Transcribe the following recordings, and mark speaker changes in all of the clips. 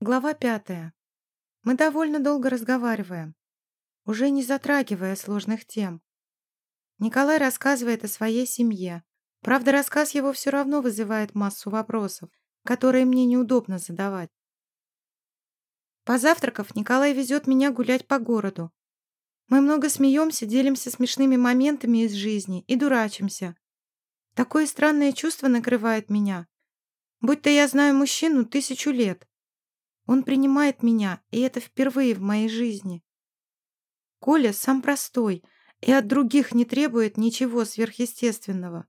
Speaker 1: Глава пятая. Мы довольно долго разговариваем, уже не затрагивая сложных тем. Николай рассказывает о своей семье. Правда, рассказ его все равно вызывает массу вопросов, которые мне неудобно задавать. Позавтракав, Николай везет меня гулять по городу. Мы много смеемся, делимся смешными моментами из жизни и дурачимся. Такое странное чувство накрывает меня, будто я знаю мужчину тысячу лет. Он принимает меня, и это впервые в моей жизни. Коля сам простой и от других не требует ничего сверхъестественного.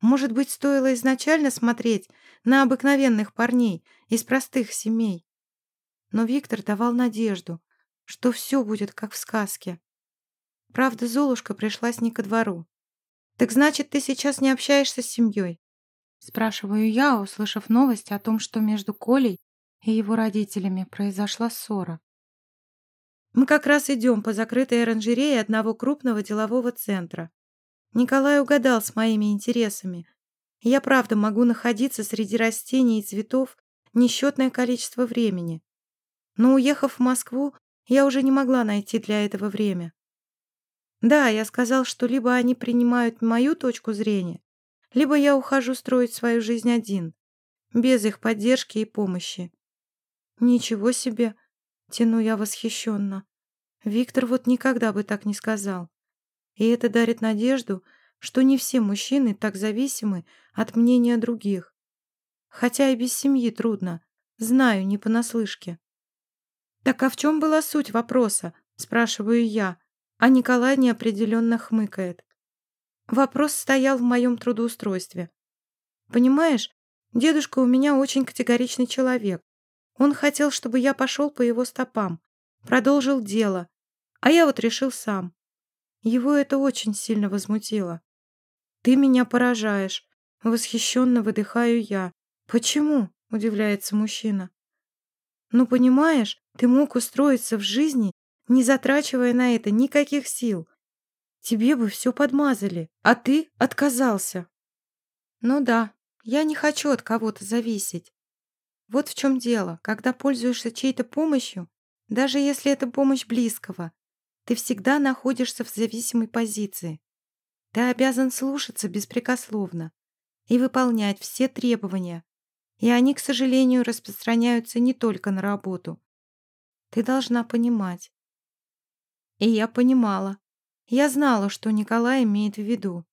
Speaker 1: Может быть, стоило изначально смотреть на обыкновенных парней из простых семей. Но Виктор давал надежду, что все будет как в сказке. Правда, Золушка пришлась не ко двору. «Так значит, ты сейчас не общаешься с семьей?» Спрашиваю я, услышав новость о том, что между Колей и его родителями произошла ссора. Мы как раз идем по закрытой оранжерее одного крупного делового центра. Николай угадал с моими интересами. Я правда могу находиться среди растений и цветов несчетное количество времени. Но уехав в Москву, я уже не могла найти для этого время. Да, я сказал, что либо они принимают мою точку зрения, либо я ухожу строить свою жизнь один, без их поддержки и помощи. «Ничего себе!» — тяну я восхищенно. Виктор вот никогда бы так не сказал. И это дарит надежду, что не все мужчины так зависимы от мнения других. Хотя и без семьи трудно, знаю, не понаслышке. «Так а в чем была суть вопроса?» – спрашиваю я, а Николай неопределенно хмыкает. Вопрос стоял в моем трудоустройстве. Понимаешь, дедушка у меня очень категоричный человек. Он хотел, чтобы я пошел по его стопам, продолжил дело, а я вот решил сам. Его это очень сильно возмутило. «Ты меня поражаешь», — восхищенно выдыхаю я. «Почему?» — удивляется мужчина. «Ну, понимаешь, ты мог устроиться в жизни, не затрачивая на это никаких сил. Тебе бы все подмазали, а ты отказался». «Ну да, я не хочу от кого-то зависеть. Вот в чем дело, когда пользуешься чьей-то помощью, даже если это помощь близкого, ты всегда находишься в зависимой позиции. Ты обязан слушаться беспрекословно и выполнять все требования, и они, к сожалению, распространяются не только на работу. Ты должна понимать. И я понимала. Я знала, что Николай имеет в виду.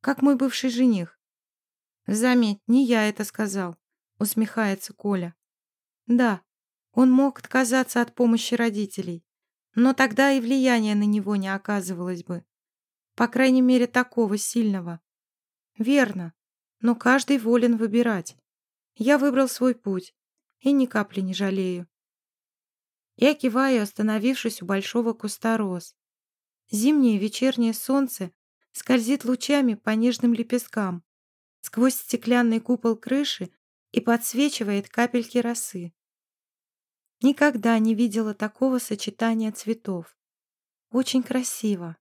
Speaker 1: Как мой бывший жених. Заметь, не я это сказал усмехается Коля. Да, он мог отказаться от помощи родителей, но тогда и влияния на него не оказывалось бы. По крайней мере, такого сильного. Верно, но каждый волен выбирать. Я выбрал свой путь и ни капли не жалею. Я киваю, остановившись у большого куста роз. Зимнее вечернее солнце скользит лучами по нежным лепесткам. Сквозь стеклянный купол крыши и подсвечивает капельки росы. Никогда не видела такого сочетания цветов. Очень красиво.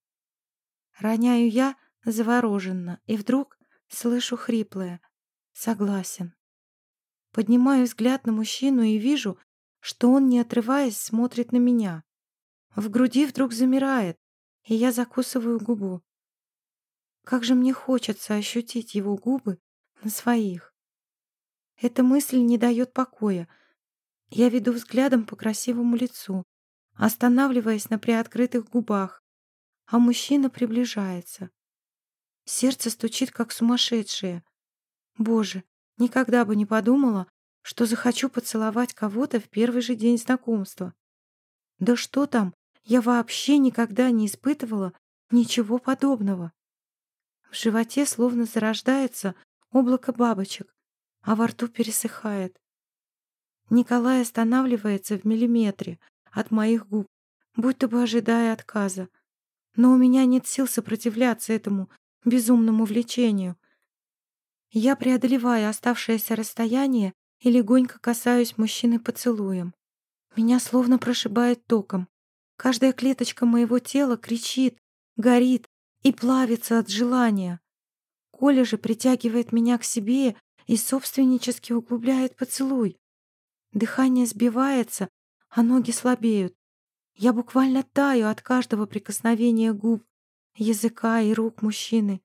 Speaker 1: Роняю я завороженно, и вдруг слышу хриплое «Согласен». Поднимаю взгляд на мужчину и вижу, что он, не отрываясь, смотрит на меня. В груди вдруг замирает, и я закусываю губу. Как же мне хочется ощутить его губы на своих. Эта мысль не дает покоя. Я веду взглядом по красивому лицу, останавливаясь на приоткрытых губах, а мужчина приближается. Сердце стучит, как сумасшедшее. Боже, никогда бы не подумала, что захочу поцеловать кого-то в первый же день знакомства. Да что там, я вообще никогда не испытывала ничего подобного. В животе словно зарождается облако бабочек, а во рту пересыхает. Николай останавливается в миллиметре от моих губ, будто бы ожидая отказа. Но у меня нет сил сопротивляться этому безумному влечению. Я преодолеваю оставшееся расстояние и легонько касаюсь мужчины поцелуем. Меня словно прошибает током. Каждая клеточка моего тела кричит, горит и плавится от желания. Коля же притягивает меня к себе и собственнически углубляет поцелуй. Дыхание сбивается, а ноги слабеют. Я буквально таю от каждого прикосновения губ, языка и рук мужчины.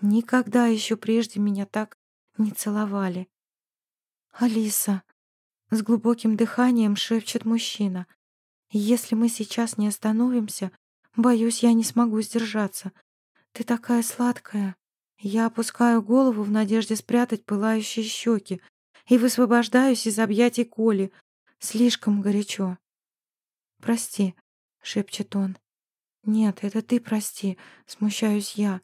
Speaker 1: Никогда еще прежде меня так не целовали. «Алиса!» — с глубоким дыханием шепчет мужчина. «Если мы сейчас не остановимся, боюсь, я не смогу сдержаться. Ты такая сладкая!» Я опускаю голову в надежде спрятать пылающие щеки и высвобождаюсь из объятий Коли. Слишком горячо. «Прости», — шепчет он. «Нет, это ты прости», — смущаюсь я.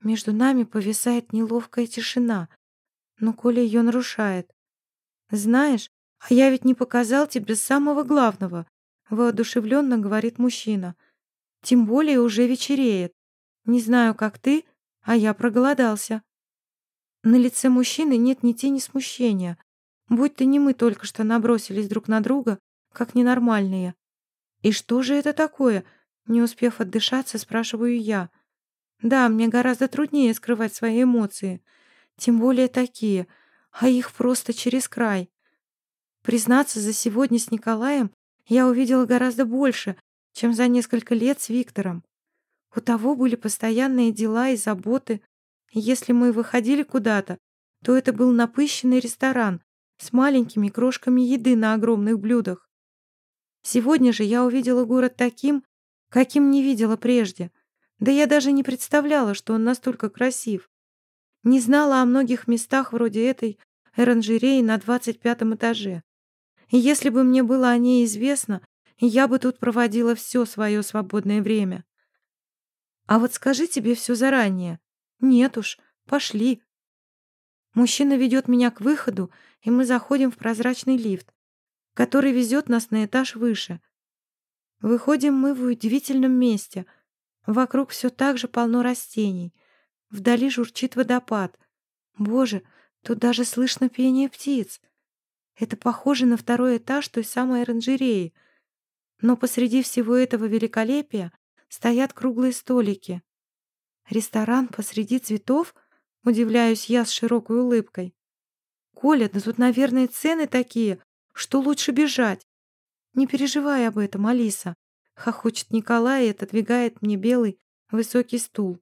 Speaker 1: Между нами повисает неловкая тишина, но Коля ее нарушает. «Знаешь, а я ведь не показал тебе самого главного», — воодушевленно говорит мужчина. «Тем более уже вечереет. Не знаю, как ты, а я проголодался». На лице мужчины нет ни тени смущения, будь-то не мы только что набросились друг на друга, как ненормальные. «И что же это такое?» Не успев отдышаться, спрашиваю я. Да, мне гораздо труднее скрывать свои эмоции, тем более такие, а их просто через край. Признаться, за сегодня с Николаем я увидела гораздо больше, чем за несколько лет с Виктором. У того были постоянные дела и заботы. если мы выходили куда-то, то это был напыщенный ресторан с маленькими крошками еды на огромных блюдах. Сегодня же я увидела город таким, каким не видела прежде. Да я даже не представляла, что он настолько красив. Не знала о многих местах вроде этой оранжереи на двадцать пятом этаже. И если бы мне было о ней известно, я бы тут проводила все свое свободное время. А вот скажи тебе все заранее. Нет уж, пошли. Мужчина ведет меня к выходу, и мы заходим в прозрачный лифт, который везет нас на этаж выше. Выходим мы в удивительном месте — Вокруг все так же полно растений. Вдали журчит водопад. Боже, тут даже слышно пение птиц. Это похоже на второй этаж той самой оранжереи. Но посреди всего этого великолепия стоят круглые столики. Ресторан посреди цветов? Удивляюсь я с широкой улыбкой. Коля, да тут, наверное, цены такие, что лучше бежать. Не переживай об этом, Алиса. Хохочет Николай и отодвигает мне белый высокий стул.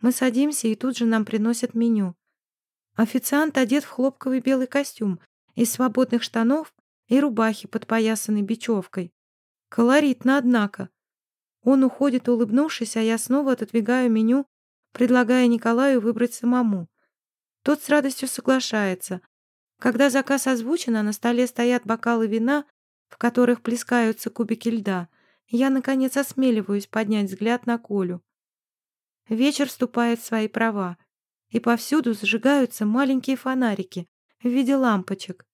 Speaker 1: Мы садимся, и тут же нам приносят меню. Официант одет в хлопковый белый костюм из свободных штанов и рубахи, подпоясанной бечевкой. Колоритно, однако. Он уходит, улыбнувшись, а я снова отодвигаю меню, предлагая Николаю выбрать самому. Тот с радостью соглашается. Когда заказ озвучен, а на столе стоят бокалы вина, в которых плескаются кубики льда, я, наконец, осмеливаюсь поднять взгляд на Колю. Вечер вступает в свои права, и повсюду зажигаются маленькие фонарики в виде лампочек.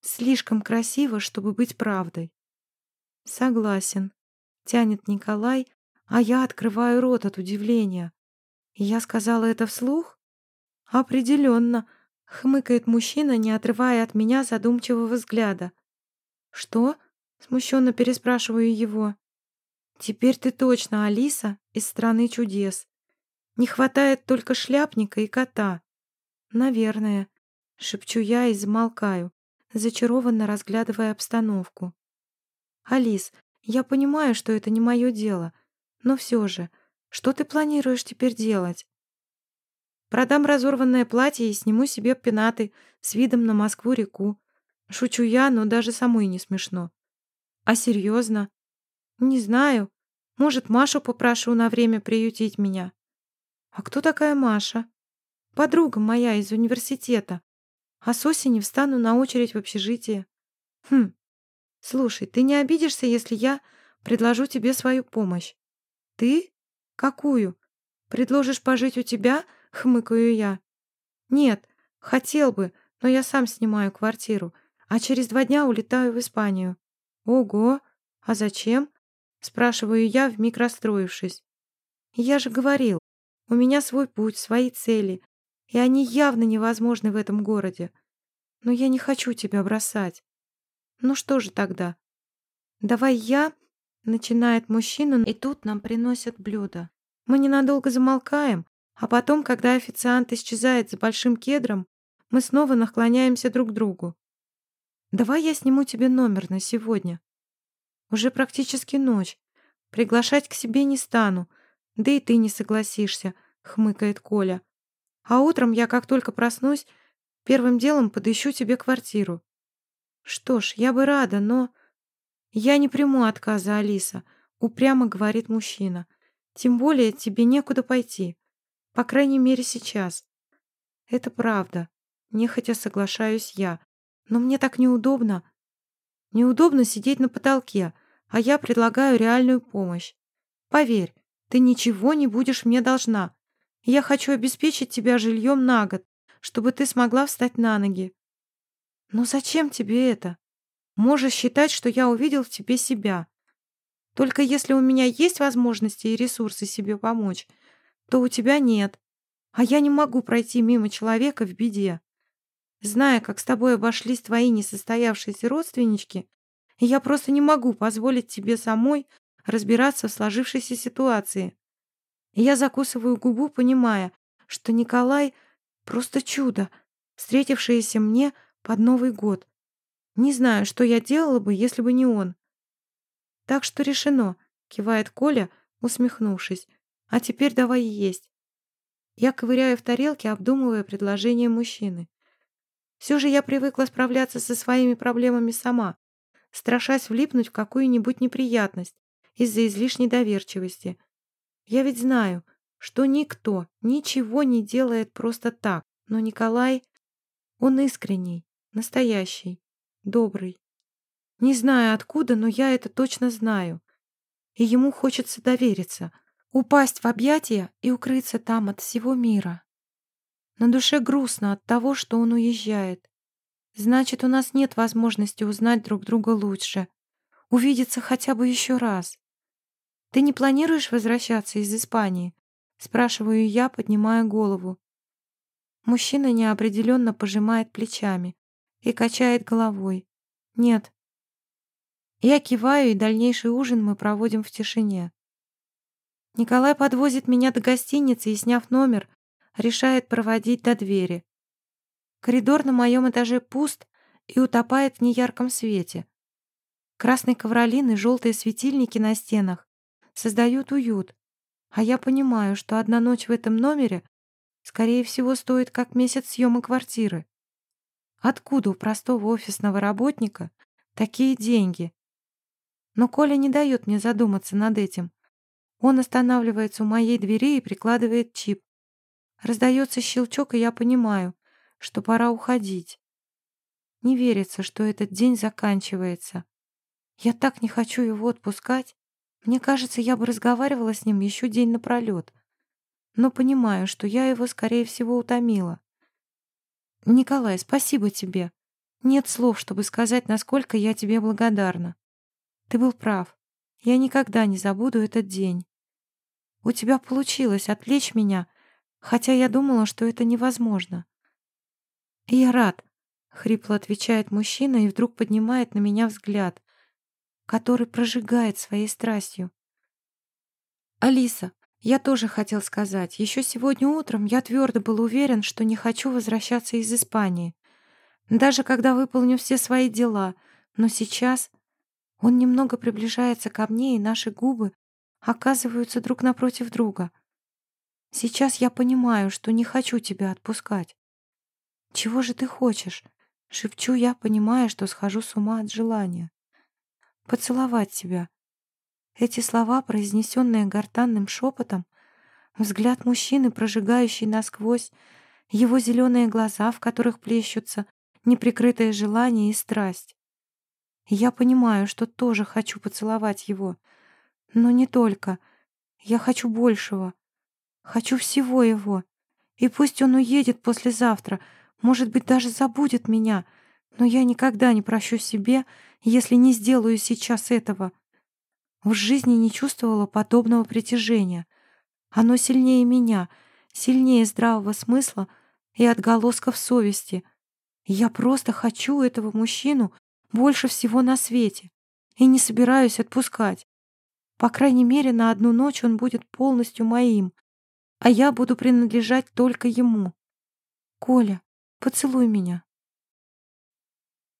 Speaker 1: Слишком красиво, чтобы быть правдой. Согласен, тянет Николай, а я открываю рот от удивления. Я сказала это вслух? Определенно, хмыкает мужчина, не отрывая от меня задумчивого взгляда. Что? Смущенно переспрашиваю его. «Теперь ты точно Алиса из страны чудес. Не хватает только шляпника и кота». «Наверное», — шепчу я и замолкаю, зачарованно разглядывая обстановку. «Алис, я понимаю, что это не мое дело, но все же, что ты планируешь теперь делать?» «Продам разорванное платье и сниму себе пенаты с видом на Москву-реку. Шучу я, но даже самой не смешно. А серьезно? Не знаю. Может, Машу попрошу на время приютить меня. А кто такая Маша? Подруга моя из университета. А с осени встану на очередь в общежитие. Хм. Слушай, ты не обидишься, если я предложу тебе свою помощь? Ты? Какую? Предложишь пожить у тебя? Хмыкаю я. Нет, хотел бы, но я сам снимаю квартиру, а через два дня улетаю в Испанию. «Ого! А зачем?» — спрашиваю я, вмиг расстроившись. «Я же говорил, у меня свой путь, свои цели, и они явно невозможны в этом городе. Но я не хочу тебя бросать. Ну что же тогда? Давай я...» — начинает мужчина, и тут нам приносят блюдо. Мы ненадолго замолкаем, а потом, когда официант исчезает за большим кедром, мы снова наклоняемся друг к другу. Давай я сниму тебе номер на сегодня. Уже практически ночь. Приглашать к себе не стану. Да и ты не согласишься, хмыкает Коля. А утром я, как только проснусь, первым делом подыщу тебе квартиру. Что ж, я бы рада, но... Я не приму отказа, Алиса, упрямо говорит мужчина. Тем более тебе некуда пойти. По крайней мере, сейчас. Это правда. Нехотя соглашаюсь я. Но мне так неудобно. Неудобно сидеть на потолке, а я предлагаю реальную помощь. Поверь, ты ничего не будешь мне должна. Я хочу обеспечить тебя жильем на год, чтобы ты смогла встать на ноги. Но зачем тебе это? Можешь считать, что я увидел в тебе себя. Только если у меня есть возможности и ресурсы себе помочь, то у тебя нет. А я не могу пройти мимо человека в беде. Зная, как с тобой обошлись твои несостоявшиеся родственнички, я просто не могу позволить тебе самой разбираться в сложившейся ситуации. я закусываю губу, понимая, что Николай просто чудо, встретившееся мне под Новый год. Не знаю, что я делала бы, если бы не он. Так что решено, кивает Коля, усмехнувшись. А теперь давай есть. Я ковыряю в тарелке, обдумывая предложение мужчины. Все же я привыкла справляться со своими проблемами сама, страшась влипнуть в какую-нибудь неприятность из-за излишней доверчивости. Я ведь знаю, что никто ничего не делает просто так, но Николай, он искренний, настоящий, добрый. Не знаю откуда, но я это точно знаю. И ему хочется довериться, упасть в объятия и укрыться там от всего мира. На душе грустно от того, что он уезжает. Значит, у нас нет возможности узнать друг друга лучше, увидеться хотя бы еще раз. Ты не планируешь возвращаться из Испании? Спрашиваю я, поднимая голову. Мужчина неопределенно пожимает плечами и качает головой. Нет. Я киваю, и дальнейший ужин мы проводим в тишине. Николай подвозит меня до гостиницы и, сняв номер, решает проводить до двери. Коридор на моем этаже пуст и утопает в неярком свете. Красный ковролин и желтые светильники на стенах создают уют, а я понимаю, что одна ночь в этом номере, скорее всего, стоит как месяц съема квартиры. Откуда у простого офисного работника такие деньги? Но Коля не дает мне задуматься над этим. Он останавливается у моей двери и прикладывает чип. Раздается щелчок, и я понимаю, что пора уходить. Не верится, что этот день заканчивается. Я так не хочу его отпускать. Мне кажется, я бы разговаривала с ним еще день напролет. Но понимаю, что я его, скорее всего, утомила. Николай, спасибо тебе. Нет слов, чтобы сказать, насколько я тебе благодарна. Ты был прав. Я никогда не забуду этот день. У тебя получилось отвлечь меня, хотя я думала, что это невозможно. «Я рад», — хрипло отвечает мужчина и вдруг поднимает на меня взгляд, который прожигает своей страстью. «Алиса, я тоже хотел сказать, еще сегодня утром я твердо был уверен, что не хочу возвращаться из Испании, даже когда выполню все свои дела, но сейчас он немного приближается ко мне, и наши губы оказываются друг напротив друга. Сейчас я понимаю, что не хочу тебя отпускать. «Чего же ты хочешь?» — шепчу я, понимая, что схожу с ума от желания. «Поцеловать тебя». Эти слова, произнесенные гортанным шепотом, взгляд мужчины, прожигающий насквозь, его зеленые глаза, в которых плещутся неприкрытое желание и страсть. Я понимаю, что тоже хочу поцеловать его, но не только. Я хочу большего. Хочу всего его. И пусть он уедет послезавтра — может быть, даже забудет меня, но я никогда не прощу себе, если не сделаю сейчас этого. В жизни не чувствовала подобного притяжения. Оно сильнее меня, сильнее здравого смысла и отголосков совести. Я просто хочу этого мужчину больше всего на свете и не собираюсь отпускать. По крайней мере, на одну ночь он будет полностью моим, а я буду принадлежать только ему. Коля, Поцелуй меня.